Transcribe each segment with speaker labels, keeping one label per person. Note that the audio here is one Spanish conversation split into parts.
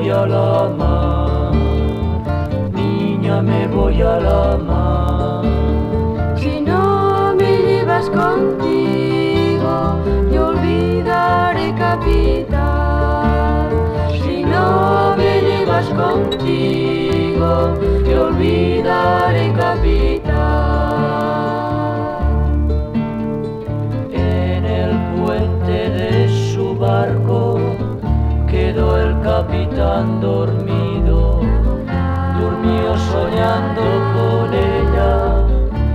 Speaker 1: voy a la mar, niña me voy a la mar. Si no me llevas contigo, yo olvidaré capital.
Speaker 2: Si no me llevas contigo, yo olvidaré capital. Capitán dormido, durmió soñando con ella.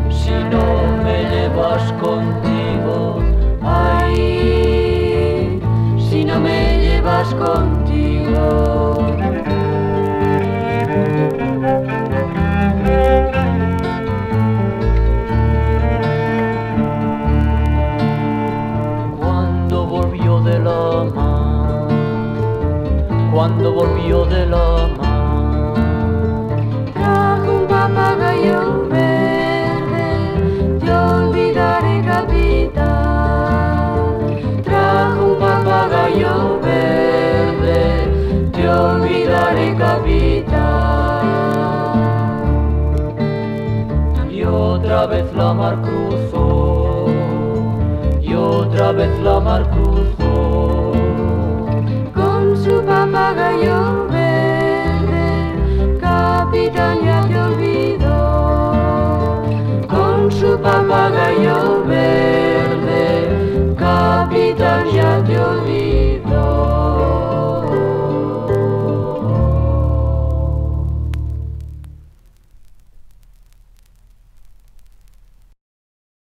Speaker 2: Si no me llevas contigo,
Speaker 1: Ay, si no me llevas contigo.
Speaker 2: Cuando volvió de la mar.
Speaker 1: Trajo un papagayo verde, te olvidaré capitán. Trajo un papagayo verde, te olvidaré capitán.
Speaker 2: Y otra vez la mar cruzó, y otra vez la mar cruzó.
Speaker 1: Душу помогаю мне.